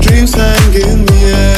dreams hanging in the air.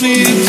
Tony.